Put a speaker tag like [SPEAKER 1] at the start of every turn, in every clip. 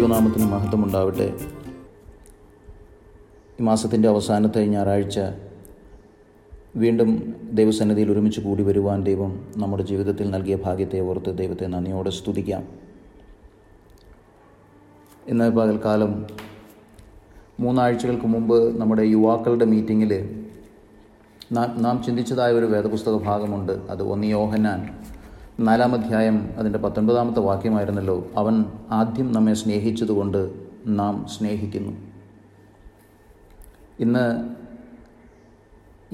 [SPEAKER 1] ദൈവനാമത്തിന് മഹത്വം ഉണ്ടാവട്ടെ ഈ മാസത്തിൻ്റെ അവസാനത്തെ ഞായറാഴ്ച വീണ്ടും ദൈവസന്നിധിയിൽ ഒരുമിച്ച് കൂടി വരുവാൻ ദൈവം നമ്മുടെ ജീവിതത്തിൽ നൽകിയ ഭാഗ്യത്തെ ഓർത്ത് ദൈവത്തെ നന്ദിയോടെ സ്തുതിക്കാം ഇന്ന് പകൽക്കാലം മൂന്നാഴ്ചകൾക്ക് മുമ്പ് നമ്മുടെ യുവാക്കളുടെ മീറ്റിങ്ങിൽ നാം ചിന്തിച്ചതായ ഒരു വേദപുസ്തക ഭാഗമുണ്ട് അത് ഒന്ന് യോഹന്നാൻ നാലാം അധ്യായം അതിൻ്റെ പത്തൊൻപതാമത്തെ വാക്യമായിരുന്നല്ലോ അവൻ ആദ്യം നമ്മെ സ്നേഹിച്ചതുകൊണ്ട് നാം സ്നേഹിക്കുന്നു ഇന്ന്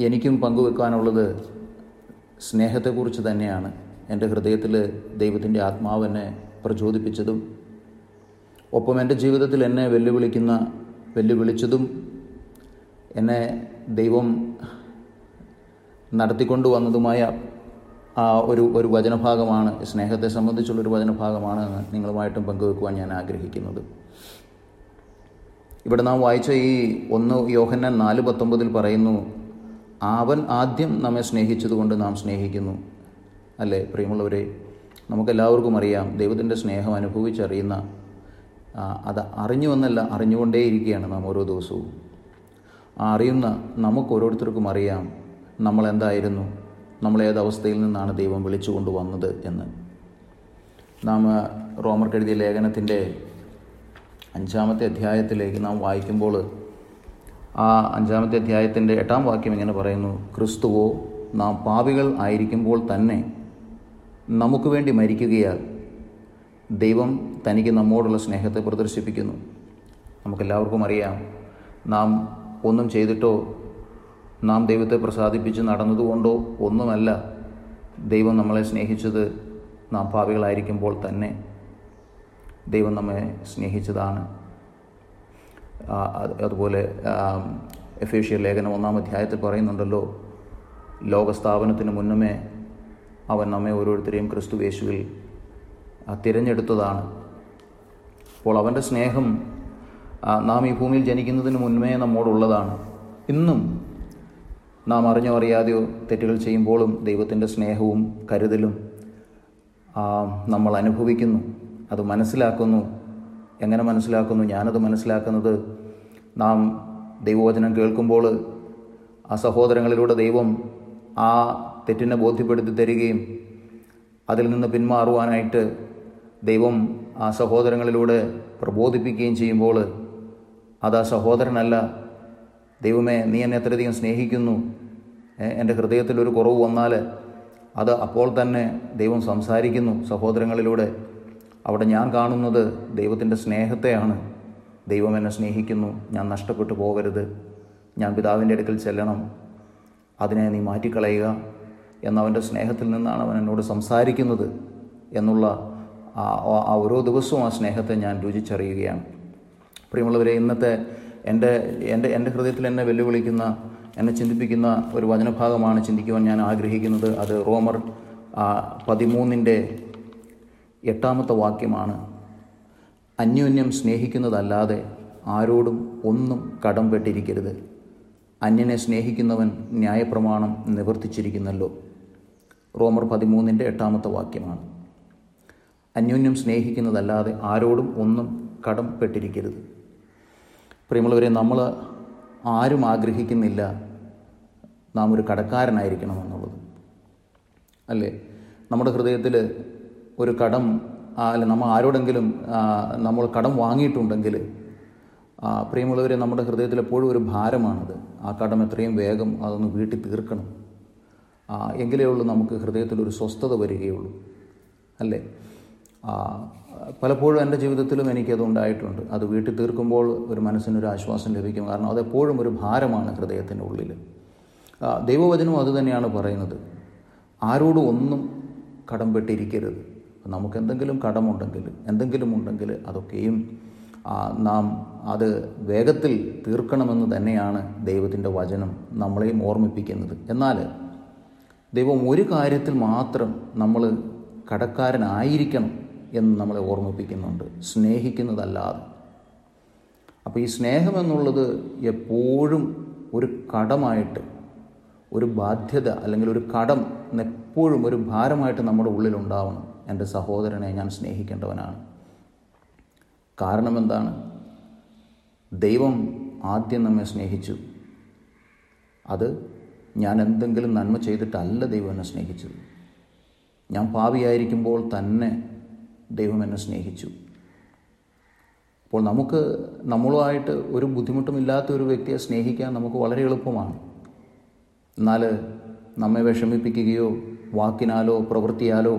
[SPEAKER 1] എനിക്കും പങ്കുവെക്കാനുള്ളത് സ്നേഹത്തെക്കുറിച്ച് തന്നെയാണ് എൻ്റെ ഹൃദയത്തിൽ ദൈവത്തിൻ്റെ ആത്മാവെന്നെ പ്രചോദിപ്പിച്ചതും ഒപ്പം എൻ്റെ ജീവിതത്തിൽ എന്നെ വെല്ലുവിളിക്കുന്ന വെല്ലുവിളിച്ചതും എന്നെ ദൈവം നടത്തിക്കൊണ്ടു വന്നതുമായ ഒരു ഒരു വചനഭാഗമാണ് സ്നേഹത്തെ സംബന്ധിച്ചുള്ളൊരു വചനഭാഗമാണ് നിങ്ങളുമായിട്ടും പങ്കുവെക്കുവാൻ ഞാൻ ആഗ്രഹിക്കുന്നത് ഇവിടെ നാം വായിച്ച ഈ ഒന്ന് യോഹന്ന നാല് പത്തൊമ്പതിൽ പറയുന്നു അവൻ ആദ്യം നമ്മെ സ്നേഹിച്ചതുകൊണ്ട് നാം സ്നേഹിക്കുന്നു അല്ലേ പ്രിയമുള്ളവരെ നമുക്കെല്ലാവർക്കും അറിയാം ദൈവത്തിൻ്റെ സ്നേഹം അനുഭവിച്ചറിയുന്ന അത് അറിഞ്ഞു എന്നല്ല അറിഞ്ഞുകൊണ്ടേയിരിക്കുകയാണ് നാം ഓരോ ദിവസവും ആ അറിയുന്ന നമുക്ക് ഓരോരുത്തർക്കും അറിയാം നമ്മൾ എന്തായിരുന്നു നമ്മൾ ഏതവസ്ഥയിൽ നിന്നാണ് ദൈവം വിളിച്ചു കൊണ്ടുവന്നത് എന്ന് നാം റോമർ കെഴുതിയ ലേഖനത്തിൻ്റെ അഞ്ചാമത്തെ അധ്യായത്തിലേക്ക് നാം വായിക്കുമ്പോൾ ആ അഞ്ചാമത്തെ അധ്യായത്തിൻ്റെ എട്ടാം വാക്യം ഇങ്ങനെ പറയുന്നു ക്രിസ്തുവോ നാം പാപികൾ ആയിരിക്കുമ്പോൾ തന്നെ നമുക്ക് വേണ്ടി മരിക്കുകയാൽ ദൈവം തനിക്ക് നമ്മോടുള്ള സ്നേഹത്തെ പ്രദർശിപ്പിക്കുന്നു നമുക്കെല്ലാവർക്കും അറിയാം നാം ഒന്നും ചെയ്തിട്ടോ നാം ദൈവത്തെ പ്രസാദിപ്പിച്ച് നടന്നതുകൊണ്ടോ ഒന്നുമല്ല ദൈവം നമ്മളെ സ്നേഹിച്ചത് നാം പാവികളായിരിക്കുമ്പോൾ തന്നെ ദൈവം നമ്മെ സ്നേഹിച്ചതാണ് അതുപോലെ ഏഷ്യ ലേഖനം ഒന്നാം അധ്യായത്തിൽ പറയുന്നുണ്ടല്ലോ ലോകസ്ഥാപനത്തിന് മുന്നമേ അവൻ നമ്മെ ഓരോരുത്തരെയും ക്രിസ്തു വേശുവിൽ തിരഞ്ഞെടുത്തതാണ് അപ്പോൾ അവൻ്റെ സ്നേഹം നാം ഈ ഭൂമിയിൽ ജനിക്കുന്നതിന് മുന്നമേ നമ്മോടുള്ളതാണ് ഇന്നും നാം അറിഞ്ഞോ അറിയാതെയോ തെറ്റുകൾ ചെയ്യുമ്പോഴും ദൈവത്തിൻ്റെ സ്നേഹവും കരുതലും നമ്മൾ അനുഭവിക്കുന്നു അത് മനസ്സിലാക്കുന്നു എങ്ങനെ മനസ്സിലാക്കുന്നു ഞാനത് മനസ്സിലാക്കുന്നത് നാം ദൈവവചനം കേൾക്കുമ്പോൾ ആ സഹോദരങ്ങളിലൂടെ ദൈവം ആ തെറ്റിനെ ബോധ്യപ്പെടുത്തി തരികയും അതിൽ നിന്ന് പിന്മാറുവാനായിട്ട് ദൈവം ആ സഹോദരങ്ങളിലൂടെ പ്രബോധിപ്പിക്കുകയും ചെയ്യുമ്പോൾ അത് ആ സഹോദരനല്ല ദൈവമേ നീ എന്നെ അത്രയധികം സ്നേഹിക്കുന്നു എൻ്റെ ഹൃദയത്തിൽ ഒരു കുറവ് വന്നാൽ അത് അപ്പോൾ തന്നെ ദൈവം സംസാരിക്കുന്നു സഹോദരങ്ങളിലൂടെ അവിടെ ഞാൻ കാണുന്നത് ദൈവത്തിൻ്റെ സ്നേഹത്തെയാണ് ദൈവം എന്നെ സ്നേഹിക്കുന്നു ഞാൻ നഷ്ടപ്പെട്ടു പോകരുത് ഞാൻ പിതാവിൻ്റെ അടുക്കൽ ചെല്ലണം അതിനെ നീ മാറ്റിക്കളയുക എന്നവൻ്റെ സ്നേഹത്തിൽ നിന്നാണ് അവൻ എന്നോട് സംസാരിക്കുന്നത് എന്നുള്ള ആ ഓരോ ദിവസവും ആ സ്നേഹത്തെ ഞാൻ രുചിച്ചറിയുകയാണ് പ്രിയമുള്ളവരെ ഇന്നത്തെ എൻ്റെ എൻ്റെ എൻ്റെ ഹൃദയത്തിൽ എന്നെ വെല്ലുവിളിക്കുന്ന എന്നെ ചിന്തിപ്പിക്കുന്ന ഒരു വചനഭാഗമാണ് ചിന്തിക്കുവാൻ ഞാൻ ആഗ്രഹിക്കുന്നത് അത് റോമർ പതിമൂന്നിൻ്റെ എട്ടാമത്തെ വാക്യമാണ് അന്യോന്യം സ്നേഹിക്കുന്നതല്ലാതെ ആരോടും ഒന്നും കടം വെട്ടിരിക്കരുത് അന്യനെ സ്നേഹിക്കുന്നവൻ ന്യായപ്രമാണം നിവർത്തിച്ചിരിക്കുന്നല്ലോ റോമർ പതിമൂന്നിൻ്റെ എട്ടാമത്തെ വാക്യമാണ് അന്യോന്യം സ്നേഹിക്കുന്നതല്ലാതെ ആരോടും ഒന്നും കടം പെട്ടിരിക്കരുത് പ്രിയമുള്ളവരെ നമ്മൾ ആരും ആഗ്രഹിക്കുന്നില്ല നാം ഒരു കടക്കാരനായിരിക്കണം എന്നുള്ളത് അല്ലേ നമ്മുടെ ഹൃദയത്തിൽ ഒരു കടം അല്ല നമ്മൾ ആരോടെങ്കിലും നമ്മൾ കടം വാങ്ങിയിട്ടുണ്ടെങ്കിൽ പ്രിയമുള്ളവരെ നമ്മുടെ ഹൃദയത്തിൽ എപ്പോഴും ഒരു ഭാരമാണത് ആ കടം എത്രയും വേഗം അതൊന്ന് വീട്ടിൽ തീർക്കണം എങ്കിലേ ഉള്ളൂ നമുക്ക് ഹൃദയത്തിൽ ഒരു സ്വസ്ഥത വരികയുള്ളൂ അല്ലേ പലപ്പോഴും എൻ്റെ ജീവിതത്തിലും ഉണ്ടായിട്ടുണ്ട് അത് വീട്ടിൽ തീർക്കുമ്പോൾ ഒരു മനസ്സിനൊരു ആശ്വാസം ലഭിക്കും കാരണം അതെപ്പോഴും ഒരു ഭാരമാണ് ഹൃദയത്തിൻ്റെ ഉള്ളിൽ ദൈവവചനം അതുതന്നെയാണ് പറയുന്നത് ആരോടും ഒന്നും നമുക്ക് നമുക്കെന്തെങ്കിലും കടമുണ്ടെങ്കിൽ എന്തെങ്കിലും ഉണ്ടെങ്കിൽ അതൊക്കെയും നാം അത് വേഗത്തിൽ തീർക്കണമെന്ന് തന്നെയാണ് ദൈവത്തിൻ്റെ വചനം നമ്മളെയും ഓർമ്മിപ്പിക്കുന്നത് എന്നാൽ ദൈവം ഒരു കാര്യത്തിൽ മാത്രം നമ്മൾ കടക്കാരനായിരിക്കണം എന്ന് നമ്മളെ ഓർമ്മിപ്പിക്കുന്നുണ്ട് സ്നേഹിക്കുന്നതല്ലാതെ അപ്പോൾ ഈ സ്നേഹമെന്നുള്ളത് എപ്പോഴും ഒരു കടമായിട്ട് ഒരു ബാധ്യത അല്ലെങ്കിൽ ഒരു കടം എപ്പോഴും ഒരു ഭാരമായിട്ട് നമ്മുടെ ഉള്ളിലുണ്ടാവണം എൻ്റെ സഹോദരനെ ഞാൻ സ്നേഹിക്കേണ്ടവനാണ് കാരണം എന്താണ് ദൈവം ആദ്യം നമ്മെ സ്നേഹിച്ചു അത് ഞാൻ എന്തെങ്കിലും നന്മ ചെയ്തിട്ടല്ല ദൈവം എന്നെ സ്നേഹിച്ചത് ഞാൻ പാവിയായിരിക്കുമ്പോൾ തന്നെ ദൈവം എന്നെ സ്നേഹിച്ചു അപ്പോൾ നമുക്ക് നമ്മളുമായിട്ട് ഒരു ബുദ്ധിമുട്ടുമില്ലാത്ത ഒരു വ്യക്തിയെ സ്നേഹിക്കാൻ നമുക്ക് വളരെ എളുപ്പമാണ് എന്നാൽ നമ്മെ വിഷമിപ്പിക്കുകയോ വാക്കിനാലോ പ്രവൃത്തിയാലോ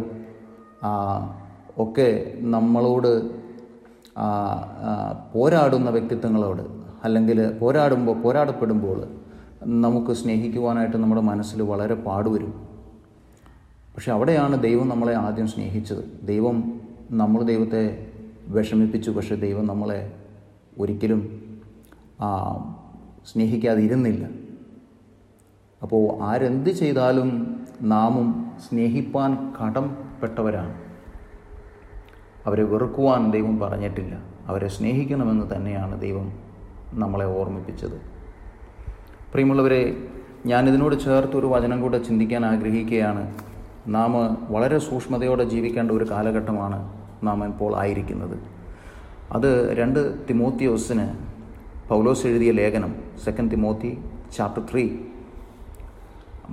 [SPEAKER 1] ഒക്കെ നമ്മളോട് പോരാടുന്ന വ്യക്തിത്വങ്ങളോട് അല്ലെങ്കിൽ പോരാടുമ്പോൾ പോരാടപ്പെടുമ്പോൾ നമുക്ക് സ്നേഹിക്കുവാനായിട്ട് നമ്മുടെ മനസ്സിൽ വളരെ പാടുവരും പക്ഷെ അവിടെയാണ് ദൈവം നമ്മളെ ആദ്യം സ്നേഹിച്ചത് ദൈവം നമ്മൾ ദൈവത്തെ വിഷമിപ്പിച്ചു പക്ഷേ ദൈവം നമ്മളെ ഒരിക്കലും സ്നേഹിക്കാതിരുന്നില്ല അപ്പോൾ ആരെന്ത് ചെയ്താലും നാമും സ്നേഹിപ്പാൻ കടംപ്പെട്ടവരാണ് അവരെ വെറുക്കുവാൻ ദൈവം പറഞ്ഞിട്ടില്ല അവരെ സ്നേഹിക്കണമെന്ന് തന്നെയാണ് ദൈവം നമ്മളെ ഓർമ്മിപ്പിച്ചത് പ്രിയമുള്ളവരെ ഞാനിതിനോട് ചേർത്ത് ഒരു വചനം കൂടെ ചിന്തിക്കാൻ ആഗ്രഹിക്കുകയാണ് നാം വളരെ സൂക്ഷ്മതയോടെ ജീവിക്കേണ്ട ഒരു കാലഘട്ടമാണ് നാം ഇപ്പോൾ ആയിരിക്കുന്നത് അത് രണ്ട് തിമോത്തിയോസിന് പൗലോസ് എഴുതിയ ലേഖനം സെക്കൻഡ് തിമോത്തി ചാപ്റ്റർ ത്രീ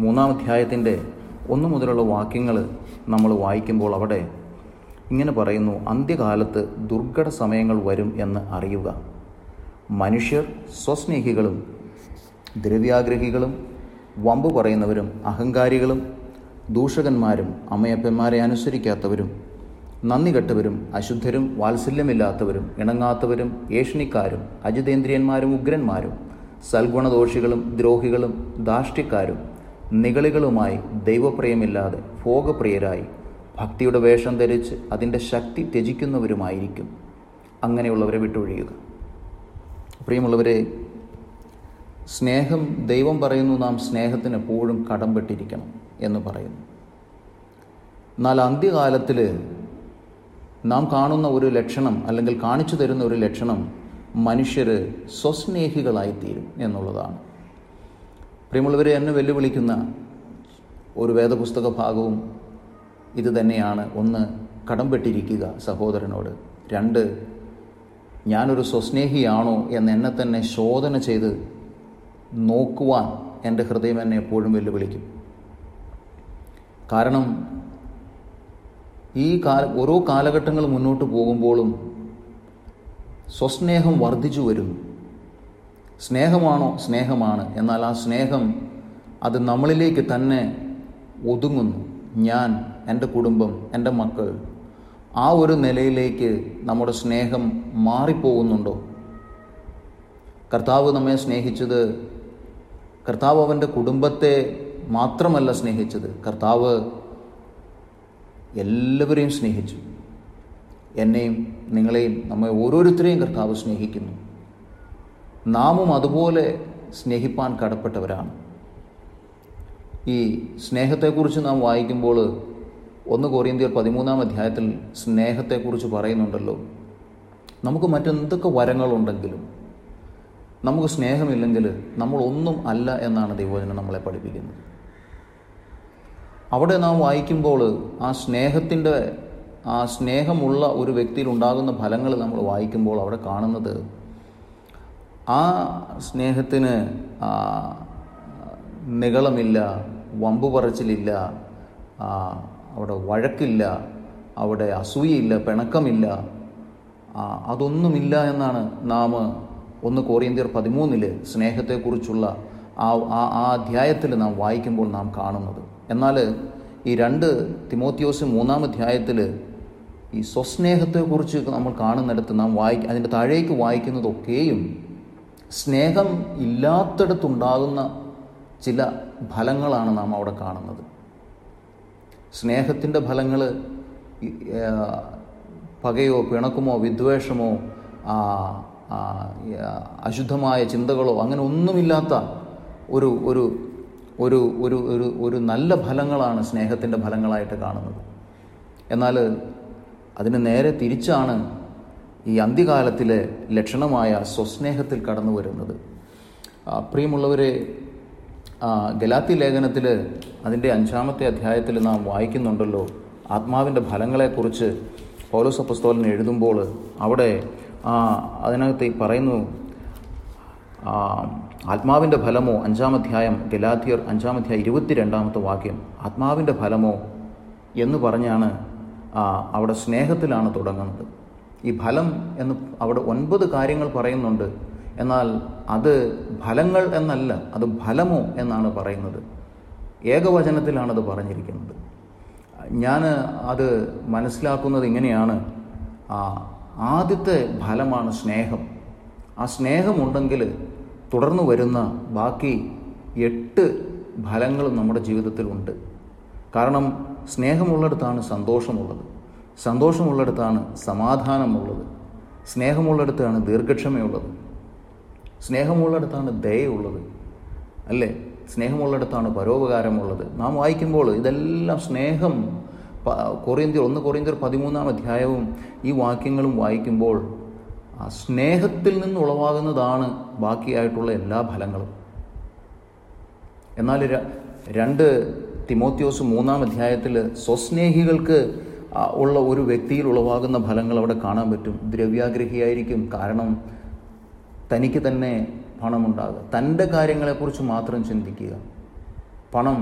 [SPEAKER 1] മൂന്നാം അധ്യായത്തിൻ്റെ ഒന്നു മുതലുള്ള വാക്യങ്ങൾ നമ്മൾ വായിക്കുമ്പോൾ അവിടെ ഇങ്ങനെ പറയുന്നു അന്ത്യകാലത്ത് ദുർഘട സമയങ്ങൾ വരും എന്ന് അറിയുക മനുഷ്യർ സ്വസ്നേഹികളും ദ്രവ്യാഗ്രഹികളും വമ്പ് പറയുന്നവരും അഹങ്കാരികളും ദൂഷകന്മാരും അമ്മയപ്പന്മാരെ അനുസരിക്കാത്തവരും നന്ദി കെട്ടവരും അശുദ്ധരും വാത്സല്യമില്ലാത്തവരും ഇണങ്ങാത്തവരും ഏഷണിക്കാരും അജിതേന്ദ്രിയന്മാരും ഉഗ്രന്മാരും സൽഗുണദോഷികളും ദ്രോഹികളും ദാഷ്ടിക്കാരും നികളികളുമായി ദൈവപ്രിയമില്ലാതെ ഭോഗപ്രിയരായി ഭക്തിയുടെ വേഷം ധരിച്ച് അതിൻ്റെ ശക്തി ത്യജിക്കുന്നവരുമായിരിക്കും അങ്ങനെയുള്ളവരെ വിട്ടൊഴിയുക പ്രിയമുള്ളവരെ സ്നേഹം ദൈവം പറയുന്നു നാം സ്നേഹത്തിന് എപ്പോഴും കടംപെട്ടിരിക്കണം എന്ന് പറയുന്നു എന്നാൽ അന്ത്യകാലത്തിൽ നാം കാണുന്ന ഒരു ലക്ഷണം അല്ലെങ്കിൽ കാണിച്ചു തരുന്ന ഒരു ലക്ഷണം മനുഷ്യർ സ്വസ്നേഹികളായിത്തീരും എന്നുള്ളതാണ് പ്രിയമുള്ളവരെ എന്നെ വെല്ലുവിളിക്കുന്ന ഒരു വേദപുസ്തക ഭാഗവും ഇത് തന്നെയാണ് ഒന്ന് കടംപെട്ടിരിക്കുക സഹോദരനോട് രണ്ട് ഞാനൊരു സ്വസ്നേഹിയാണോ എന്ന് എന്നെ തന്നെ ശോധന ചെയ്ത് നോക്കുവാൻ എൻ്റെ ഹൃദയം എന്നെ എപ്പോഴും വെല്ലുവിളിക്കും കാരണം ഈ കാല ഓരോ കാലഘട്ടങ്ങൾ മുന്നോട്ട് പോകുമ്പോഴും സ്വസ്നേഹം വർദ്ധിച്ചു വരുന്നു സ്നേഹമാണോ സ്നേഹമാണ് എന്നാൽ ആ സ്നേഹം അത് നമ്മളിലേക്ക് തന്നെ ഒതുങ്ങുന്നു ഞാൻ എൻ്റെ കുടുംബം എൻ്റെ മക്കൾ ആ ഒരു നിലയിലേക്ക് നമ്മുടെ സ്നേഹം മാറിപ്പോകുന്നുണ്ടോ കർത്താവ് നമ്മെ സ്നേഹിച്ചത് കർത്താവ് അവൻ്റെ കുടുംബത്തെ മാത്രമല്ല സ്നേഹിച്ചത് കർത്താവ് എല്ലാവരെയും സ്നേഹിച്ചു എന്നെയും നിങ്ങളെയും നമ്മെ ഓരോരുത്തരെയും കർത്താവ് സ്നേഹിക്കുന്നു നാമും അതുപോലെ സ്നേഹിപ്പാൻ കടപ്പെട്ടവരാണ് ഈ സ്നേഹത്തെക്കുറിച്ച് നാം വായിക്കുമ്പോൾ ഒന്ന് കോറിയന്തിയർ പതിമൂന്നാം അധ്യായത്തിൽ സ്നേഹത്തെക്കുറിച്ച് പറയുന്നുണ്ടല്ലോ നമുക്ക് മറ്റെന്തൊക്കെ വരങ്ങളുണ്ടെങ്കിലും നമുക്ക് സ്നേഹമില്ലെങ്കിൽ നമ്മൾ അല്ല എന്നാണ് ദൈവവചനം നമ്മളെ പഠിപ്പിക്കുന്നത് അവിടെ നാം വായിക്കുമ്പോൾ ആ സ്നേഹത്തിൻ്റെ ആ സ്നേഹമുള്ള ഒരു വ്യക്തിയിൽ ഉണ്ടാകുന്ന ഫലങ്ങൾ നമ്മൾ വായിക്കുമ്പോൾ അവിടെ കാണുന്നത് ആ സ്നേഹത്തിന് നികളമില്ല വമ്പു പറച്ചിലില്ല അവിടെ വഴക്കില്ല അവിടെ അസൂയയില്ല പിണക്കമില്ല അതൊന്നുമില്ല എന്നാണ് നാം ഒന്ന് കോറിയന്തിയർ പതിമൂന്നിൽ സ്നേഹത്തെക്കുറിച്ചുള്ള ആ ആ അധ്യായത്തിൽ നാം വായിക്കുമ്പോൾ നാം കാണുന്നത് എന്നാൽ ഈ രണ്ട് തിമോത്തിയോസ് മൂന്നാം അധ്യായത്തിൽ ഈ സ്വസ്നേഹത്തെക്കുറിച്ച് നമ്മൾ കാണുന്നിടത്ത് നാം വായി അതിൻ്റെ താഴേക്ക് വായിക്കുന്നതൊക്കെയും സ്നേഹം ഇല്ലാത്തടത്തുണ്ടാകുന്ന ചില ഫലങ്ങളാണ് നാം അവിടെ കാണുന്നത് സ്നേഹത്തിൻ്റെ ഫലങ്ങൾ പകയോ പിണക്കുമോ വിദ്വേഷമോ അശുദ്ധമായ ചിന്തകളോ അങ്ങനെ ഒന്നുമില്ലാത്ത ഒരു ഒരു ഒരു ഒരു ഒരു ഒരു നല്ല ഫലങ്ങളാണ് സ്നേഹത്തിൻ്റെ ഫലങ്ങളായിട്ട് കാണുന്നത് എന്നാൽ അതിന് നേരെ തിരിച്ചാണ് ഈ അന്ത്യകാലത്തിലെ ലക്ഷണമായ സ്വസ്നേഹത്തിൽ കടന്നു വരുന്നത് പ്രിയമുള്ളവരെ ഗലാത്തി ലേഖനത്തിൽ അതിൻ്റെ അഞ്ചാമത്തെ അധ്യായത്തിൽ നാം വായിക്കുന്നുണ്ടല്ലോ ആത്മാവിൻ്റെ ഫലങ്ങളെക്കുറിച്ച് പൗലോസ് അപ്പസ്തോലൻ എഴുതുമ്പോൾ അവിടെ അതിനകത്ത് പറയുന്നു ആത്മാവിൻ്റെ ഫലമോ അഞ്ചാമധ്യായം ഗലാത്തിയർ അഞ്ചാമധ്യായം ഇരുപത്തിരണ്ടാമത്തെ വാക്യം ആത്മാവിൻ്റെ ഫലമോ എന്ന് പറഞ്ഞാണ് അവിടെ സ്നേഹത്തിലാണ് തുടങ്ങുന്നത് ഈ ഫലം എന്ന് അവിടെ ഒൻപത് കാര്യങ്ങൾ പറയുന്നുണ്ട് എന്നാൽ അത് ഫലങ്ങൾ എന്നല്ല അത് ഫലമോ എന്നാണ് പറയുന്നത് ഏകവചനത്തിലാണ് അത് പറഞ്ഞിരിക്കുന്നത് ഞാൻ അത് മനസ്സിലാക്കുന്നത് ഇങ്ങനെയാണ് ആദ്യത്തെ ഫലമാണ് സ്നേഹം ആ സ്നേഹമുണ്ടെങ്കിൽ തുടർന്ന് വരുന്ന ബാക്കി എട്ട് ഫലങ്ങളും നമ്മുടെ ജീവിതത്തിലുണ്ട് കാരണം സ്നേഹമുള്ളിടത്താണ് സന്തോഷമുള്ളത് സന്തോഷമുള്ളിടത്താണ് സമാധാനമുള്ളത് സ്നേഹമുള്ളിടത്താണ് ദീർഘക്ഷമയുള്ളത് സ്നേഹമുള്ളിടത്താണ് ദയുള്ളത് അല്ലേ സ്നേഹമുള്ളിടത്താണ് പരോപകാരമുള്ളത് നാം വായിക്കുമ്പോൾ ഇതെല്ലാം സ്നേഹം കൊറിയന്തിർ ഒന്ന് കൊറിയന്തിർ പതിമൂന്നാം അധ്യായവും ഈ വാക്യങ്ങളും വായിക്കുമ്പോൾ ആ സ്നേഹത്തിൽ നിന്ന് ഉളവാകുന്നതാണ് ബാക്കിയായിട്ടുള്ള എല്ലാ ഫലങ്ങളും എന്നാൽ രണ്ട് തിമോത്യോസ് മൂന്നാം അധ്യായത്തിൽ സ്വസ്നേഹികൾക്ക് ഉള്ള ഒരു വ്യക്തിയിൽ ഉളവാകുന്ന ഫലങ്ങൾ അവിടെ കാണാൻ പറ്റും ദ്രവ്യാഗ്രഹിയായിരിക്കും കാരണം തനിക്ക് തന്നെ പണമുണ്ടാകുക തൻ്റെ കാര്യങ്ങളെക്കുറിച്ച് മാത്രം ചിന്തിക്കുക പണം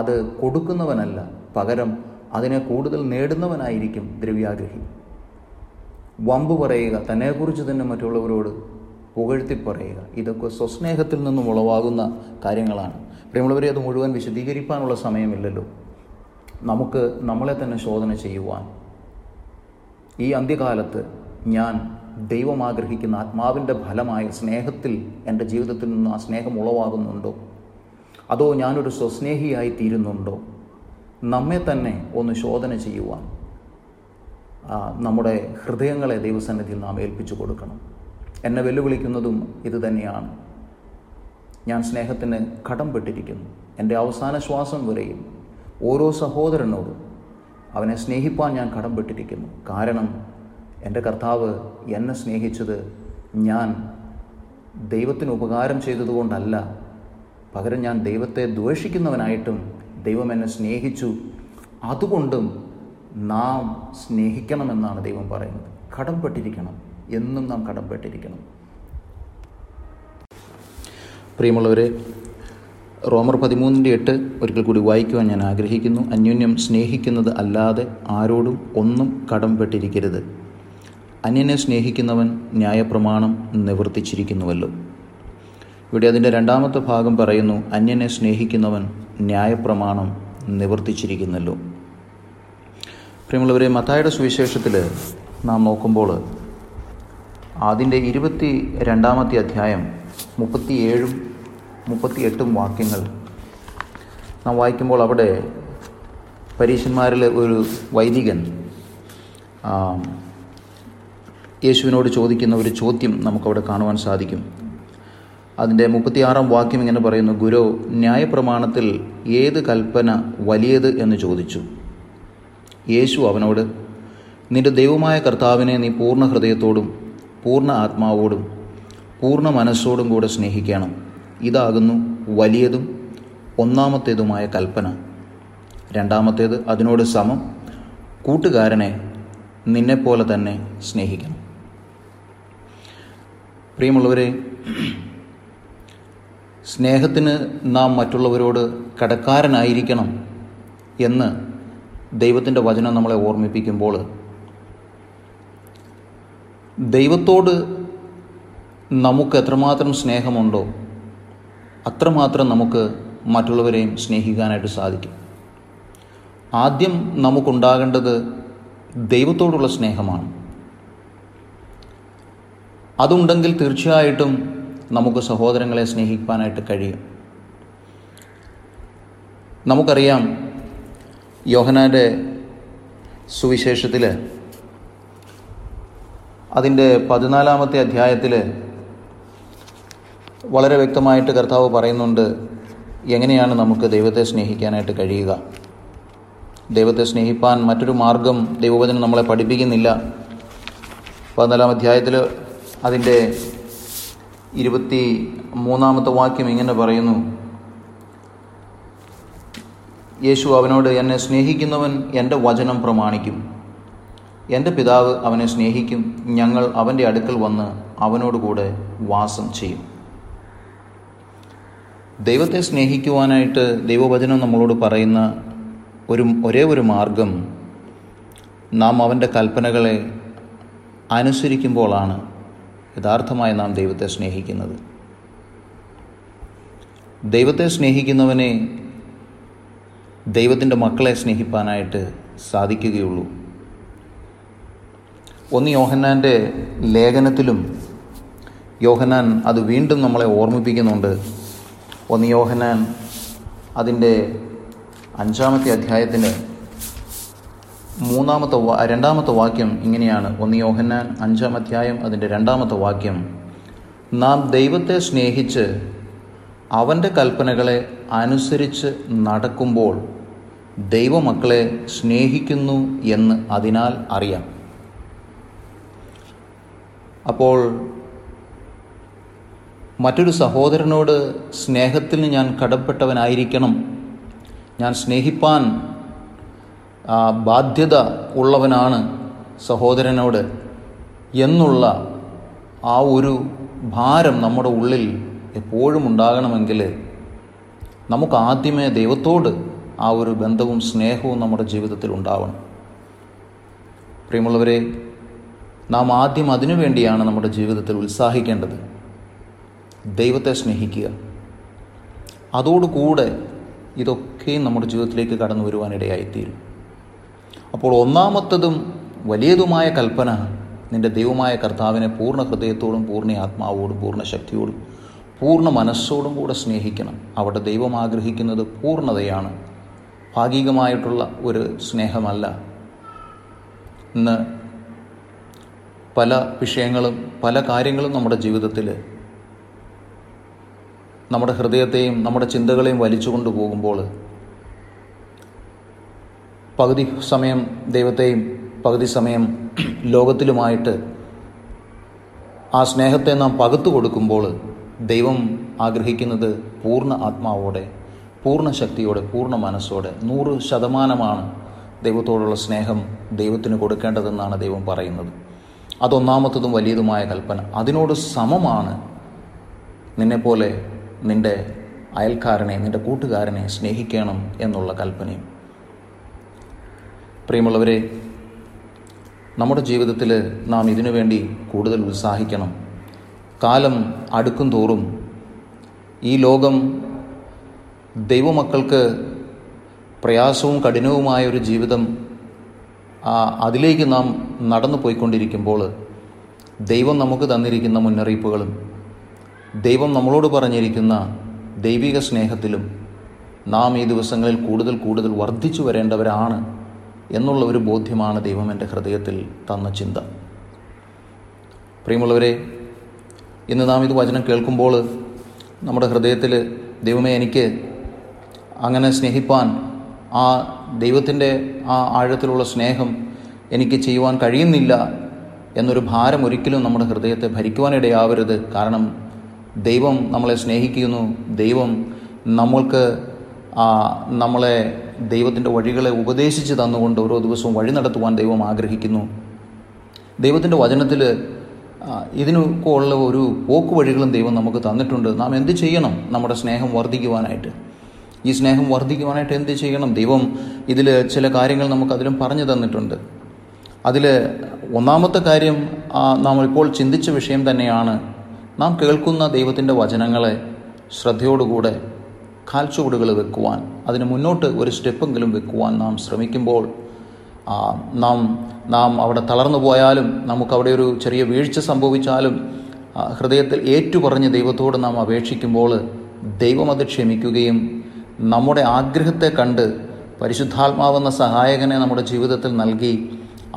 [SPEAKER 1] അത് കൊടുക്കുന്നവനല്ല പകരം അതിനെ കൂടുതൽ നേടുന്നവനായിരിക്കും ദ്രവ്യാഗ്രഹി വമ്പ് പറയുക തന്നെക്കുറിച്ച് തന്നെ മറ്റുള്ളവരോട് പുകഴ്ത്തി പറയുക ഇതൊക്കെ സ്വസ്നേഹത്തിൽ നിന്നും ഉളവാകുന്ന കാര്യങ്ങളാണ് പ്രിയമുള്ളവരെ അത് മുഴുവൻ വിശദീകരിക്കാനുള്ള സമയമില്ലല്ലോ നമുക്ക് നമ്മളെ തന്നെ ശോധന ചെയ്യുവാൻ ഈ അന്ത്യകാലത്ത് ഞാൻ ദൈവം ആഗ്രഹിക്കുന്ന ആത്മാവിൻ്റെ ഫലമായ സ്നേഹത്തിൽ എൻ്റെ ജീവിതത്തിൽ നിന്ന് ആ സ്നേഹം ഉളവാകുന്നുണ്ടോ അതോ ഞാനൊരു സ്വസ്നേഹിയായി തീരുന്നുണ്ടോ നമ്മെ തന്നെ ഒന്ന് ശോധന ചെയ്യുവാൻ നമ്മുടെ ഹൃദയങ്ങളെ ദൈവസന്നിധിയിൽ നാം ഏൽപ്പിച്ചു കൊടുക്കണം എന്നെ വെല്ലുവിളിക്കുന്നതും ഇത് തന്നെയാണ് ഞാൻ സ്നേഹത്തിന് കടംപെട്ടിരിക്കുന്നു എൻ്റെ അവസാന ശ്വാസം വരെയും ഓരോ സഹോദരനോടും അവനെ സ്നേഹിപ്പാൻ ഞാൻ കടംപെട്ടിരിക്കുന്നു കാരണം എൻ്റെ കർത്താവ് എന്നെ സ്നേഹിച്ചത് ഞാൻ ദൈവത്തിന് ഉപകാരം ചെയ്തതുകൊണ്ടല്ല പകരം ഞാൻ ദൈവത്തെ ദ്വേഷിക്കുന്നവനായിട്ടും ദൈവം എന്നെ സ്നേഹിച്ചു അതുകൊണ്ടും നാം സ്നേഹിക്കണമെന്നാണ് ദൈവം പറയുന്നത് കടംപെട്ടിരിക്കണം എന്നും നാം കടംപെട്ടിരിക്കണം പ്രിയമുള്ളവരെ റോമർ പതിമൂന്നിൻ്റെ എട്ട് ഒരിക്കൽ കൂടി വായിക്കുവാൻ ഞാൻ ആഗ്രഹിക്കുന്നു അന്യോന്യം സ്നേഹിക്കുന്നത് അല്ലാതെ ആരോടും ഒന്നും കടംപെട്ടിരിക്കരുത് അന്യനെ സ്നേഹിക്കുന്നവൻ ന്യായപ്രമാണം നിവർത്തിച്ചിരിക്കുന്നുവല്ലോ ഇവിടെ അതിൻ്റെ രണ്ടാമത്തെ ഭാഗം പറയുന്നു അന്യനെ സ്നേഹിക്കുന്നവൻ ന്യായപ്രമാണം നിവർത്തിച്ചിരിക്കുന്നല്ലോ പ്രിയമുള്ളവരെ മത്തായുടെ സുവിശേഷത്തിൽ നാം നോക്കുമ്പോൾ അതിൻ്റെ ഇരുപത്തി രണ്ടാമത്തെ അധ്യായം മുപ്പത്തിയേഴും എട്ടും വാക്യങ്ങൾ നാം വായിക്കുമ്പോൾ അവിടെ പരീക്ഷന്മാരിൽ ഒരു വൈദികൻ യേശുവിനോട് ചോദിക്കുന്ന ഒരു ചോദ്യം നമുക്കവിടെ കാണുവാൻ സാധിക്കും അതിൻ്റെ മുപ്പത്തിയാറാം വാക്യം ഇങ്ങനെ പറയുന്നു ഗുരു ന്യായപ്രമാണത്തിൽ ഏത് കൽപ്പന വലിയത് എന്ന് ചോദിച്ചു യേശു അവനോട് നിന്റെ ദൈവമായ കർത്താവിനെ നീ പൂർണ്ണ ഹൃദയത്തോടും പൂർണ്ണ ആത്മാവോടും പൂർണ്ണ മനസ്സോടും കൂടെ സ്നേഹിക്കണം ഇതാകുന്നു വലിയതും ഒന്നാമത്തേതുമായ കൽപ്പന രണ്ടാമത്തേത് അതിനോട് സമം കൂട്ടുകാരനെ നിന്നെപ്പോലെ തന്നെ സ്നേഹിക്കണം പ്രിയമുള്ളവരെ സ്നേഹത്തിന് നാം മറ്റുള്ളവരോട് കടക്കാരനായിരിക്കണം എന്ന് ദൈവത്തിൻ്റെ വചനം നമ്മളെ ഓർമ്മിപ്പിക്കുമ്പോൾ ദൈവത്തോട് നമുക്ക് എത്രമാത്രം സ്നേഹമുണ്ടോ അത്രമാത്രം നമുക്ക് മറ്റുള്ളവരെയും സ്നേഹിക്കാനായിട്ട് സാധിക്കും ആദ്യം നമുക്കുണ്ടാകേണ്ടത് ദൈവത്തോടുള്ള സ്നേഹമാണ് അതുണ്ടെങ്കിൽ തീർച്ചയായിട്ടും നമുക്ക് സഹോദരങ്ങളെ സ്നേഹിക്കാനായിട്ട് കഴിയും നമുക്കറിയാം യോഹനാൻ്റെ സുവിശേഷത്തിൽ അതിൻ്റെ പതിനാലാമത്തെ അധ്യായത്തിൽ വളരെ വ്യക്തമായിട്ട് കർത്താവ് പറയുന്നുണ്ട് എങ്ങനെയാണ് നമുക്ക് ദൈവത്തെ സ്നേഹിക്കാനായിട്ട് കഴിയുക ദൈവത്തെ സ്നേഹിപ്പാൻ മറ്റൊരു മാർഗം ദൈവവചനം നമ്മളെ പഠിപ്പിക്കുന്നില്ല പതിനാലാം അധ്യായത്തിൽ അതിൻ്റെ ഇരുപത്തി മൂന്നാമത്തെ വാക്യം ഇങ്ങനെ പറയുന്നു യേശു അവനോട് എന്നെ സ്നേഹിക്കുന്നവൻ എൻ്റെ വചനം പ്രമാണിക്കും എൻ്റെ പിതാവ് അവനെ സ്നേഹിക്കും ഞങ്ങൾ അവൻ്റെ അടുക്കൽ വന്ന് അവനോടുകൂടെ വാസം ചെയ്യും ദൈവത്തെ സ്നേഹിക്കുവാനായിട്ട് ദൈവവചനം നമ്മളോട് പറയുന്ന ഒരു ഒരേ ഒരു മാർഗം നാം അവൻ്റെ കൽപ്പനകളെ അനുസരിക്കുമ്പോളാണ് യഥാർത്ഥമായി നാം ദൈവത്തെ സ്നേഹിക്കുന്നത് ദൈവത്തെ സ്നേഹിക്കുന്നവനെ ദൈവത്തിൻ്റെ മക്കളെ സ്നേഹിപ്പാനായിട്ട് സാധിക്കുകയുള്ളൂ ഒന്ന് യോഹന്നാൻ്റെ ലേഖനത്തിലും യോഹന്നാൻ അത് വീണ്ടും നമ്മളെ ഓർമ്മിപ്പിക്കുന്നുണ്ട് ഒന്ന് യോഹന്നാൻ അതിൻ്റെ അഞ്ചാമത്തെ അധ്യായത്തിന് മൂന്നാമത്തെ വാ രണ്ടാമത്തെ വാക്യം ഇങ്ങനെയാണ് ഒന്ന് യോഹന്നാൻ അഞ്ചാം അധ്യായം അതിൻ്റെ രണ്ടാമത്തെ വാക്യം നാം ദൈവത്തെ സ്നേഹിച്ച് അവൻ്റെ കൽപ്പനകളെ അനുസരിച്ച് നടക്കുമ്പോൾ ദൈവമക്കളെ സ്നേഹിക്കുന്നു എന്ന് അതിനാൽ അറിയാം അപ്പോൾ മറ്റൊരു സഹോദരനോട് സ്നേഹത്തിന് ഞാൻ കടപ്പെട്ടവനായിരിക്കണം ഞാൻ സ്നേഹിപ്പാൻ ബാധ്യത ഉള്ളവനാണ് സഹോദരനോട് എന്നുള്ള ആ ഒരു ഭാരം നമ്മുടെ ഉള്ളിൽ എപ്പോഴും ഉണ്ടാകണമെങ്കിൽ നമുക്ക് ആദ്യമേ ദൈവത്തോട് ആ ഒരു ബന്ധവും സ്നേഹവും നമ്മുടെ ജീവിതത്തിൽ ഉണ്ടാവണം പ്രിയമുള്ളവരെ നാം ആദ്യം അതിനു വേണ്ടിയാണ് നമ്മുടെ ജീവിതത്തിൽ ഉത്സാഹിക്കേണ്ടത് ദൈവത്തെ സ്നേഹിക്കുക അതോടുകൂടെ ഇതൊക്കെയും നമ്മുടെ ജീവിതത്തിലേക്ക് കടന്നു വരുവാനിടയായിത്തീരും അപ്പോൾ ഒന്നാമത്തതും വലിയതുമായ കൽപ്പന നിന്റെ ദൈവമായ കർത്താവിനെ പൂർണ്ണ ഹൃദയത്തോടും പൂർണ്ണ ആത്മാവോടും പൂർണ്ണ ശക്തിയോടും പൂർണ്ണ മനസ്സോടും കൂടെ സ്നേഹിക്കണം അവിടെ ദൈവം ആഗ്രഹിക്കുന്നത് പൂർണ്ണതയാണ് ഭാഗികമായിട്ടുള്ള ഒരു സ്നേഹമല്ല ഇന്ന് പല വിഷയങ്ങളും പല കാര്യങ്ങളും നമ്മുടെ ജീവിതത്തിൽ നമ്മുടെ ഹൃദയത്തെയും നമ്മുടെ ചിന്തകളെയും വലിച്ചുകൊണ്ട് പോകുമ്പോൾ പകുതി സമയം ദൈവത്തെയും പകുതി സമയം ലോകത്തിലുമായിട്ട് ആ സ്നേഹത്തെ നാം പകുത്തു കൊടുക്കുമ്പോൾ ദൈവം ആഗ്രഹിക്കുന്നത് പൂർണ്ണ ആത്മാവോടെ പൂർണ്ണ ശക്തിയോടെ പൂർണ്ണ മനസ്സോടെ നൂറ് ശതമാനമാണ് ദൈവത്തോടുള്ള സ്നേഹം ദൈവത്തിന് കൊടുക്കേണ്ടതെന്നാണ് ദൈവം പറയുന്നത് അതൊന്നാമത്തതും വലിയതുമായ കൽപ്പന അതിനോട് സമമാണ് നിന്നെപ്പോലെ നിൻ്റെ അയൽക്കാരനെ നിൻ്റെ കൂട്ടുകാരനെ സ്നേഹിക്കണം എന്നുള്ള കൽപ്പനയും പ്രിയമുള്ളവരെ നമ്മുടെ ജീവിതത്തിൽ നാം ഇതിനുവേണ്ടി കൂടുതൽ ഉത്സാഹിക്കണം കാലം അടുക്കും തോറും ഈ ലോകം ദൈവമക്കൾക്ക് പ്രയാസവും കഠിനവുമായ ഒരു ജീവിതം അതിലേക്ക് നാം നടന്നു പോയിക്കൊണ്ടിരിക്കുമ്പോൾ ദൈവം നമുക്ക് തന്നിരിക്കുന്ന മുന്നറിയിപ്പുകളും ദൈവം നമ്മളോട് പറഞ്ഞിരിക്കുന്ന ദൈവിക സ്നേഹത്തിലും നാം ഈ ദിവസങ്ങളിൽ കൂടുതൽ കൂടുതൽ വർദ്ധിച്ചു വരേണ്ടവരാണ് എന്നുള്ള ഒരു ബോധ്യമാണ് ദൈവം എൻ്റെ ഹൃദയത്തിൽ തന്ന ചിന്ത പ്രിയമുള്ളവരെ ഇന്ന് നാം ഇത് വചനം കേൾക്കുമ്പോൾ നമ്മുടെ ഹൃദയത്തിൽ ദൈവമേ എനിക്ക് അങ്ങനെ സ്നേഹിപ്പാൻ ആ ദൈവത്തിൻ്റെ ആ ആഴത്തിലുള്ള സ്നേഹം എനിക്ക് ചെയ്യുവാൻ കഴിയുന്നില്ല എന്നൊരു ഭാരം ഒരിക്കലും നമ്മുടെ ഹൃദയത്തെ ഭരിക്കുവാനിടയാവരുത് കാരണം ദൈവം നമ്മളെ സ്നേഹിക്കുന്നു ദൈവം നമ്മൾക്ക് നമ്മളെ ദൈവത്തിൻ്റെ വഴികളെ ഉപദേശിച്ച് തന്നുകൊണ്ട് ഓരോ ദിവസവും വഴി നടത്തുവാൻ ദൈവം ആഗ്രഹിക്കുന്നു ദൈവത്തിൻ്റെ വചനത്തിൽ ഇതിന് ഉള്ള ഒരു പോക്ക് വഴികളും ദൈവം നമുക്ക് തന്നിട്ടുണ്ട് നാം എന്ത് ചെയ്യണം നമ്മുടെ സ്നേഹം വർദ്ധിക്കുവാനായിട്ട് ഈ സ്നേഹം വർദ്ധിക്കുവാനായിട്ട് എന്ത് ചെയ്യണം ദൈവം ഇതിൽ ചില കാര്യങ്ങൾ നമുക്ക് അതിലും പറഞ്ഞു തന്നിട്ടുണ്ട് അതിൽ ഒന്നാമത്തെ കാര്യം നാം ഇപ്പോൾ ചിന്തിച്ച വിഷയം തന്നെയാണ് നാം കേൾക്കുന്ന ദൈവത്തിൻ്റെ വചനങ്ങളെ ശ്രദ്ധയോടുകൂടെ കാൽച്ചുവടുകൾ വെക്കുവാൻ അതിന് മുന്നോട്ട് ഒരു സ്റ്റെപ്പെങ്കിലും വെക്കുവാൻ നാം ശ്രമിക്കുമ്പോൾ നാം നാം അവിടെ തളർന്നു പോയാലും നമുക്കവിടെ ഒരു ചെറിയ വീഴ്ച സംഭവിച്ചാലും ഹൃദയത്തിൽ ഏറ്റുപറഞ്ഞ് ദൈവത്തോട് നാം അപേക്ഷിക്കുമ്പോൾ ദൈവം അത് ക്ഷമിക്കുകയും നമ്മുടെ ആഗ്രഹത്തെ കണ്ട് പരിശുദ്ധാത്മാവെന്ന സഹായകനെ നമ്മുടെ ജീവിതത്തിൽ നൽകി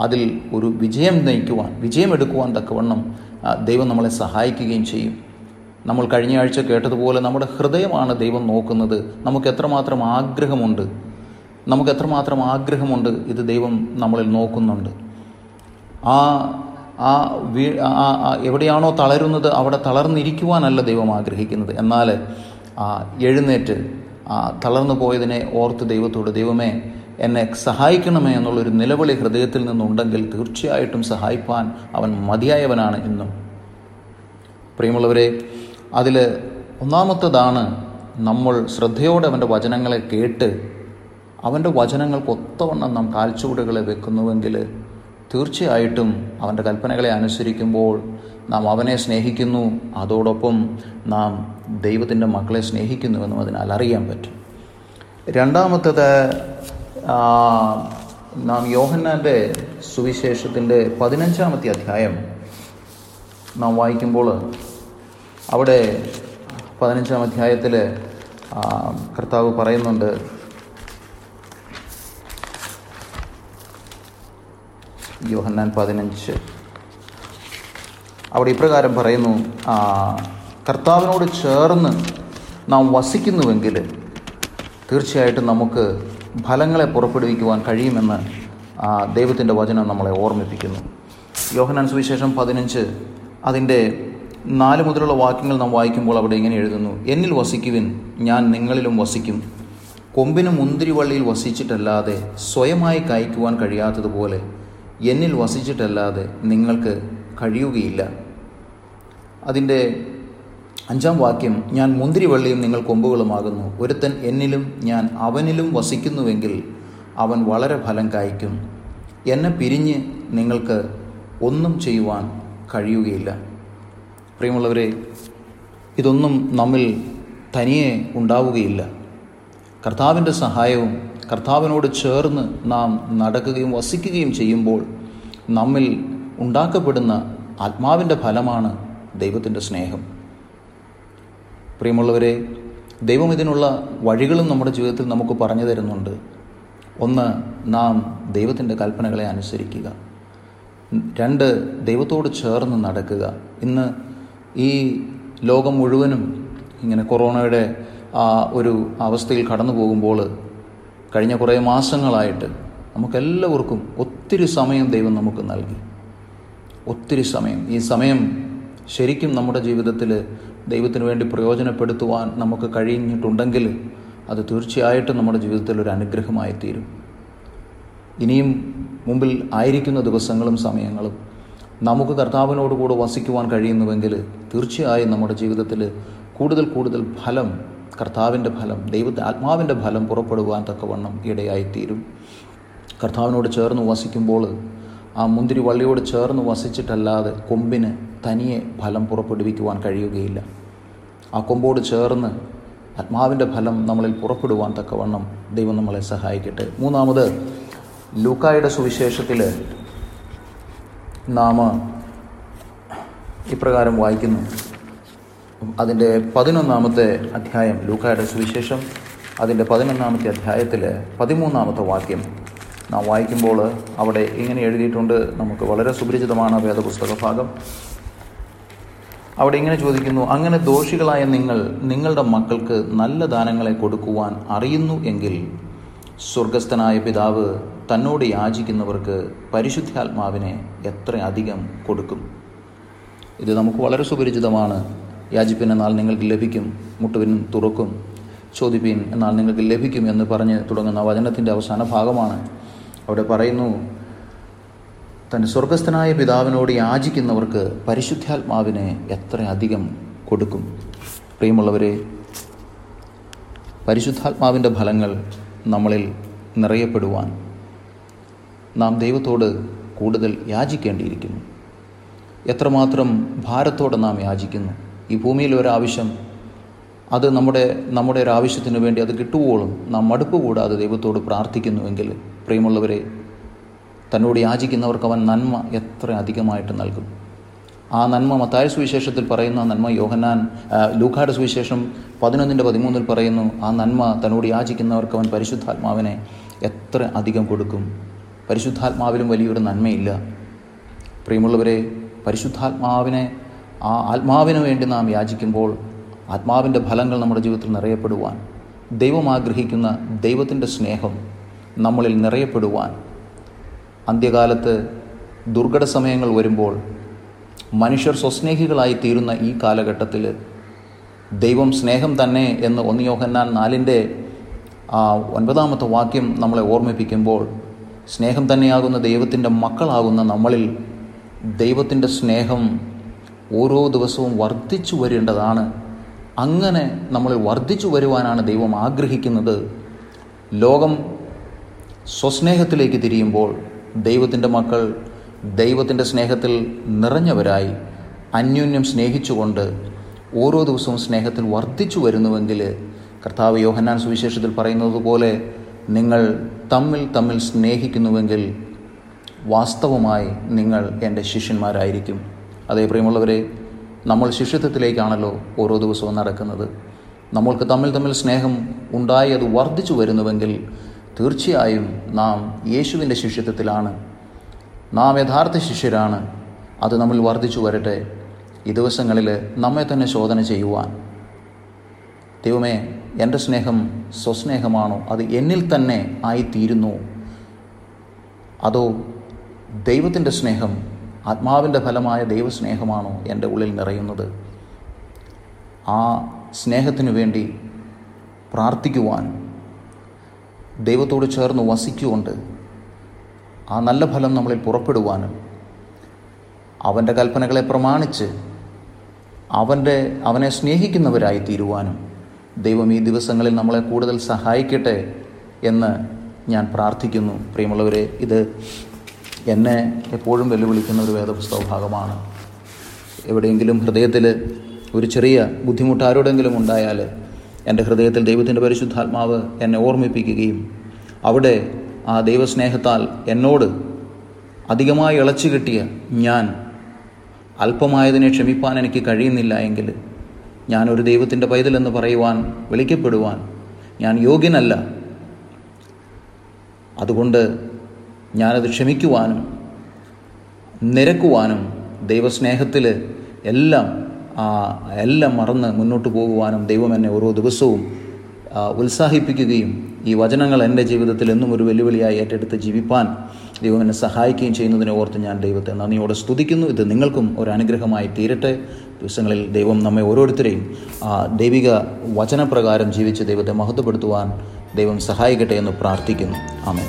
[SPEAKER 1] അതിൽ ഒരു വിജയം നയിക്കുവാൻ വിജയമെടുക്കുവാൻ തക്കവണ്ണം ദൈവം നമ്മളെ സഹായിക്കുകയും ചെയ്യും നമ്മൾ കഴിഞ്ഞ ആഴ്ച കേട്ടതുപോലെ നമ്മുടെ ഹൃദയമാണ് ദൈവം നോക്കുന്നത് നമുക്ക് എത്രമാത്രം ആഗ്രഹമുണ്ട് നമുക്ക് എത്രമാത്രം ആഗ്രഹമുണ്ട് ഇത് ദൈവം നമ്മളിൽ നോക്കുന്നുണ്ട് ആ ആ വീ എവിടെയാണോ തളരുന്നത് അവിടെ തളർന്നിരിക്കുവാനല്ല ദൈവം ആഗ്രഹിക്കുന്നത് എന്നാൽ ആ എഴുന്നേറ്റ് ആ തളർന്നു പോയതിനെ ഓർത്ത് ദൈവത്തോട് ദൈവമേ എന്നെ സഹായിക്കണമേ എന്നുള്ളൊരു നിലവിളി ഹൃദയത്തിൽ നിന്നുണ്ടെങ്കിൽ തീർച്ചയായിട്ടും സഹായിപ്പാൻ അവൻ മതിയായവനാണ് ഇന്നും പ്രിയമുള്ളവരെ അതിൽ ഒന്നാമത്തതാണ് നമ്മൾ ശ്രദ്ധയോടെ അവൻ്റെ വചനങ്ങളെ കേട്ട് അവൻ്റെ വചനങ്ങൾക്ക് ഒത്തവണ്ണം നാം കാൽച്ചുവടുകളെ വെക്കുന്നുവെങ്കിൽ തീർച്ചയായിട്ടും അവൻ്റെ കൽപ്പനകളെ അനുസരിക്കുമ്പോൾ നാം അവനെ സ്നേഹിക്കുന്നു അതോടൊപ്പം നാം ദൈവത്തിൻ്റെ മക്കളെ സ്നേഹിക്കുന്നുവെന്നും അതിനാൽ അറിയാൻ പറ്റും രണ്ടാമത്തത് നാം യോഹന്നാൻ്റെ സുവിശേഷത്തിൻ്റെ പതിനഞ്ചാമത്തെ അധ്യായം നാം വായിക്കുമ്പോൾ അവിടെ പതിനഞ്ചാം അധ്യായത്തിൽ കർത്താവ് പറയുന്നുണ്ട് യോഹന്നാൻ പതിനഞ്ച് അവിടെ ഇപ്രകാരം പറയുന്നു കർത്താവിനോട് ചേർന്ന് നാം വസിക്കുന്നുവെങ്കിൽ തീർച്ചയായിട്ടും നമുക്ക് ഫലങ്ങളെ പുറപ്പെടുവിക്കുവാൻ കഴിയുമെന്ന് ദൈവത്തിൻ്റെ വചനം നമ്മളെ ഓർമ്മിപ്പിക്കുന്നു യോഹനാൻ സുവിശേഷം പതിനഞ്ച് അതിൻ്റെ നാല് മുതലുള്ള വാക്യങ്ങൾ നാം വായിക്കുമ്പോൾ അവിടെ ഇങ്ങനെ എഴുതുന്നു എന്നിൽ വസിക്കുവിൻ ഞാൻ നിങ്ങളിലും വസിക്കും കൊമ്പിന് മുന്തിരിവള്ളിയിൽ വസിച്ചിട്ടല്ലാതെ സ്വയമായി കായ്ക്കുവാൻ കഴിയാത്തതുപോലെ എന്നിൽ വസിച്ചിട്ടല്ലാതെ നിങ്ങൾക്ക് കഴിയുകയില്ല അതിൻ്റെ അഞ്ചാം വാക്യം ഞാൻ മുന്തിരിവള്ളിയും നിങ്ങൾ കൊമ്പുകളുമാകുന്നു ഒരുത്തൻ എന്നിലും ഞാൻ അവനിലും വസിക്കുന്നുവെങ്കിൽ അവൻ വളരെ ഫലം കായ്ക്കും എന്നെ പിരിഞ്ഞ് നിങ്ങൾക്ക് ഒന്നും ചെയ്യുവാൻ കഴിയുകയില്ല പ്രിയമുള്ളവരെ ഇതൊന്നും നമ്മിൽ തനിയെ ഉണ്ടാവുകയില്ല കർത്താവിൻ്റെ സഹായവും കർത്താവിനോട് ചേർന്ന് നാം നടക്കുകയും വസിക്കുകയും ചെയ്യുമ്പോൾ നമ്മിൽ ഉണ്ടാക്കപ്പെടുന്ന ആത്മാവിൻ്റെ ഫലമാണ് ദൈവത്തിൻ്റെ സ്നേഹം പ്രിയമുള്ളവരെ ദൈവം ഇതിനുള്ള വഴികളും നമ്മുടെ ജീവിതത്തിൽ നമുക്ക് പറഞ്ഞു തരുന്നുണ്ട് ഒന്ന് നാം ദൈവത്തിൻ്റെ കൽപ്പനകളെ അനുസരിക്കുക രണ്ട് ദൈവത്തോട് ചേർന്ന് നടക്കുക ഇന്ന് ഈ ലോകം മുഴുവനും ഇങ്ങനെ കൊറോണയുടെ ഒരു അവസ്ഥയിൽ കടന്നു പോകുമ്പോൾ കഴിഞ്ഞ കുറേ മാസങ്ങളായിട്ട് നമുക്കെല്ലാവർക്കും ഒത്തിരി സമയം ദൈവം നമുക്ക് നൽകി ഒത്തിരി സമയം ഈ സമയം ശരിക്കും നമ്മുടെ ജീവിതത്തിൽ ദൈവത്തിന് വേണ്ടി പ്രയോജനപ്പെടുത്തുവാൻ നമുക്ക് കഴിഞ്ഞിട്ടുണ്ടെങ്കിൽ അത് തീർച്ചയായിട്ടും നമ്മുടെ ജീവിതത്തിൽ ഒരു അനുഗ്രഹമായി തീരും ഇനിയും മുമ്പിൽ ആയിരിക്കുന്ന ദിവസങ്ങളും സമയങ്ങളും നമുക്ക് കർത്താവിനോടുകൂടെ വസിക്കുവാൻ കഴിയുന്നുവെങ്കിൽ തീർച്ചയായും നമ്മുടെ ജീവിതത്തിൽ കൂടുതൽ കൂടുതൽ ഫലം കർത്താവിൻ്റെ ഫലം ദൈവത്തെ ആത്മാവിൻ്റെ ഫലം പുറപ്പെടുവാൻ തക്കവണ്ണം ഇടയായിത്തീരും കർത്താവിനോട് ചേർന്ന് വസിക്കുമ്പോൾ ആ മുന്തിരി വള്ളിയോട് ചേർന്ന് വസിച്ചിട്ടല്ലാതെ കൊമ്പിന് തനിയെ ഫലം പുറപ്പെടുവിക്കുവാൻ കഴിയുകയില്ല ആ കൊമ്പോട് ചേർന്ന് ആത്മാവിൻ്റെ ഫലം നമ്മളിൽ പുറപ്പെടുവാൻ തക്കവണ്ണം ദൈവം നമ്മളെ സഹായിക്കട്ടെ മൂന്നാമത് ലൂക്കായുടെ സുവിശേഷത്തിൽ നാം ഇപ്രകാരം വായിക്കുന്നു അതിൻ്റെ പതിനൊന്നാമത്തെ അധ്യായം ലൂക്കായുടെ സുവിശേഷം അതിൻ്റെ പതിനൊന്നാമത്തെ അധ്യായത്തിൽ പതിമൂന്നാമത്തെ വാക്യം നാം വായിക്കുമ്പോൾ അവിടെ ഇങ്ങനെ എഴുതിയിട്ടുണ്ട് നമുക്ക് വളരെ സുപരിചിതമാണ് വേദപുസ്തക ഭാഗം അവിടെ ഇങ്ങനെ ചോദിക്കുന്നു അങ്ങനെ ദോഷികളായ നിങ്ങൾ നിങ്ങളുടെ മക്കൾക്ക് നല്ല ദാനങ്ങളെ കൊടുക്കുവാൻ അറിയുന്നു എങ്കിൽ സ്വർഗസ്ഥനായ പിതാവ് തന്നോട് യാചിക്കുന്നവർക്ക് പരിശുദ്ധാത്മാവിനെ എത്ര അധികം കൊടുക്കും ഇത് നമുക്ക് വളരെ സുപരിചിതമാണ് യാചിപ്പിൻ എന്നാൽ നിങ്ങൾക്ക് ലഭിക്കും മുട്ടുവിൻ തുറക്കും ചോദിപ്പീൻ എന്നാൽ നിങ്ങൾക്ക് ലഭിക്കും എന്ന് പറഞ്ഞ് തുടങ്ങുന്ന വചനത്തിൻ്റെ അവസാന ഭാഗമാണ് അവിടെ പറയുന്നു തൻ്റെ സ്വർഗസ്ഥനായ പിതാവിനോട് യാചിക്കുന്നവർക്ക് പരിശുദ്ധാത്മാവിനെ എത്ര അധികം കൊടുക്കും പ്രിയമുള്ളവരെ പരിശുദ്ധാത്മാവിൻ്റെ ഫലങ്ങൾ നമ്മളിൽ നിറയപ്പെടുവാൻ നാം ദൈവത്തോട് കൂടുതൽ യാചിക്കേണ്ടിയിരിക്കുന്നു എത്രമാത്രം ഭാരത്തോടെ നാം യാചിക്കുന്നു ഈ ഭൂമിയിൽ ഒരാവശ്യം അത് നമ്മുടെ നമ്മുടെ ആവശ്യത്തിന് വേണ്ടി അത് കിട്ടുവോളും നാം മടുപ്പ് കൂടാതെ ദൈവത്തോട് പ്രാർത്ഥിക്കുന്നുവെങ്കിൽ പ്രിയമുള്ളവരെ തന്നോട് യാചിക്കുന്നവർക്ക് അവൻ നന്മ എത്ര അധികമായിട്ട് നൽകും ആ നന്മ മത്തായ സുവിശേഷത്തിൽ പറയുന്ന ആ നന്മ യോഹന്നാൻ ലൂഖാട് സുവിശേഷം പതിനൊന്നിൻ്റെ പതിമൂന്നിൽ പറയുന്നു ആ നന്മ തന്നോട് യാചിക്കുന്നവർക്ക് അവൻ പരിശുദ്ധാത്മാവിനെ എത്ര അധികം കൊടുക്കും പരിശുദ്ധാത്മാവിലും വലിയൊരു നന്മയില്ല പ്രിയമുള്ളവരെ പരിശുദ്ധാത്മാവിനെ ആ ആത്മാവിന് വേണ്ടി നാം യാചിക്കുമ്പോൾ ആത്മാവിൻ്റെ ഫലങ്ങൾ നമ്മുടെ ജീവിതത്തിൽ നിറയപ്പെടുവാൻ ദൈവം ആഗ്രഹിക്കുന്ന ദൈവത്തിൻ്റെ സ്നേഹം നമ്മളിൽ നിറയപ്പെടുവാൻ അന്ത്യകാലത്ത് ദുർഘട സമയങ്ങൾ വരുമ്പോൾ മനുഷ്യർ സ്വസ്നേഹികളായി തീരുന്ന ഈ കാലഘട്ടത്തിൽ ദൈവം സ്നേഹം തന്നെ എന്ന് ഒന്ന് യോഹന്നാൻ നാലിൻ്റെ ഒൻപതാമത്തെ വാക്യം നമ്മളെ ഓർമ്മിപ്പിക്കുമ്പോൾ സ്നേഹം തന്നെയാകുന്ന ദൈവത്തിൻ്റെ മക്കളാകുന്ന നമ്മളിൽ ദൈവത്തിൻ്റെ സ്നേഹം ഓരോ ദിവസവും വർദ്ധിച്ചു വരേണ്ടതാണ് അങ്ങനെ നമ്മൾ വർദ്ധിച്ചു വരുവാനാണ് ദൈവം ആഗ്രഹിക്കുന്നത് ലോകം സ്വസ്നേഹത്തിലേക്ക് തിരിയുമ്പോൾ ദൈവത്തിൻ്റെ മക്കൾ ദൈവത്തിൻ്റെ സ്നേഹത്തിൽ നിറഞ്ഞവരായി അന്യോന്യം സ്നേഹിച്ചുകൊണ്ട് ഓരോ ദിവസവും സ്നേഹത്തിൽ വർദ്ധിച്ചു വരുന്നുവെങ്കിൽ കർത്താവ് യോഹന്നാൻ സുവിശേഷത്തിൽ പറയുന്നത് പോലെ നിങ്ങൾ തമ്മിൽ തമ്മിൽ സ്നേഹിക്കുന്നുവെങ്കിൽ വാസ്തവമായി നിങ്ങൾ എൻ്റെ ശിഷ്യന്മാരായിരിക്കും അതേ പ്രിയമുള്ളവരെ നമ്മൾ ശിഷ്യത്വത്തിലേക്കാണല്ലോ ഓരോ ദിവസവും നടക്കുന്നത് നമ്മൾക്ക് തമ്മിൽ തമ്മിൽ സ്നേഹം ഉണ്ടായി അത് വർദ്ധിച്ചു വരുന്നുവെങ്കിൽ തീർച്ചയായും നാം യേശുവിൻ്റെ ശിഷ്യത്വത്തിലാണ് നാം യഥാർത്ഥ ശിഷ്യരാണ് അത് നമ്മൾ വർദ്ധിച്ചു വരട്ടെ ഈ ദിവസങ്ങളിൽ നമ്മെ തന്നെ ശോധന ചെയ്യുവാൻ ദൈവമേ എൻ്റെ സ്നേഹം സ്വസ്നേഹമാണോ അത് എന്നിൽ തന്നെ ആയിത്തീരുന്നു അതോ ദൈവത്തിൻ്റെ സ്നേഹം ആത്മാവിൻ്റെ ഫലമായ ദൈവസ്നേഹമാണോ എൻ്റെ ഉള്ളിൽ നിറയുന്നത് ആ സ്നേഹത്തിനു വേണ്ടി പ്രാർത്ഥിക്കുവാൻ ദൈവത്തോട് ചേർന്ന് വസിക്കുകൊണ്ട് ആ നല്ല ഫലം നമ്മളിൽ പുറപ്പെടുവാനും അവൻ്റെ കൽപ്പനകളെ പ്രമാണിച്ച് അവൻ്റെ അവനെ സ്നേഹിക്കുന്നവരായി തീരുവാനും ദൈവം ഈ ദിവസങ്ങളിൽ നമ്മളെ കൂടുതൽ സഹായിക്കട്ടെ എന്ന് ഞാൻ പ്രാർത്ഥിക്കുന്നു പ്രിയമുള്ളവരെ ഇത് എന്നെ എപ്പോഴും വെല്ലുവിളിക്കുന്ന ഒരു വേദപുസ്തക ഭാഗമാണ് എവിടെയെങ്കിലും ഹൃദയത്തിൽ ഒരു ചെറിയ ബുദ്ധിമുട്ട് ആരോടെങ്കിലും ഉണ്ടായാൽ എൻ്റെ ഹൃദയത്തിൽ ദൈവത്തിൻ്റെ പരിശുദ്ധാത്മാവ് എന്നെ ഓർമ്മിപ്പിക്കുകയും അവിടെ ആ ദൈവസ്നേഹത്താൽ എന്നോട് അധികമായി ഇളച്ചു കിട്ടിയ ഞാൻ അല്പമായതിനെ ക്ഷമിപ്പാൻ എനിക്ക് കഴിയുന്നില്ല എങ്കിൽ ഞാനൊരു ദൈവത്തിൻ്റെ പൈതലെന്ന് പറയുവാൻ വിളിക്കപ്പെടുവാൻ ഞാൻ യോഗ്യനല്ല അതുകൊണ്ട് ഞാനത് ക്ഷമിക്കുവാനും നിരക്കുവാനും ദൈവസ്നേഹത്തിൽ എല്ലാം എല്ലാം മറന്ന് മുന്നോട്ട് പോകുവാനും ദൈവം എന്നെ ഓരോ ദിവസവും ഉത്സാഹിപ്പിക്കുകയും ഈ വചനങ്ങൾ എൻ്റെ ജീവിതത്തിൽ എന്നും ഒരു വെല്ലുവിളിയായി ഏറ്റെടുത്ത് ജീവിപ്പാൻ ദൈവം എന്നെ സഹായിക്കുകയും ചെയ്യുന്നതിനെ ഓർത്ത് ഞാൻ ദൈവത്തെ നന്ദിയോടെ സ്തുതിക്കുന്നു ഇത് നിങ്ങൾക്കും ഒരു അനുഗ്രഹമായി തീരട്ടെ ദിവസങ്ങളിൽ ദൈവം നമ്മെ ഓരോരുത്തരെയും ദൈവിക വചനപ്രകാരം ജീവിച്ച് ദൈവത്തെ മഹത്വപ്പെടുത്തുവാൻ ദൈവം സഹായിക്കട്ടെ എന്ന് പ്രാർത്ഥിക്കുന്നു ആമേ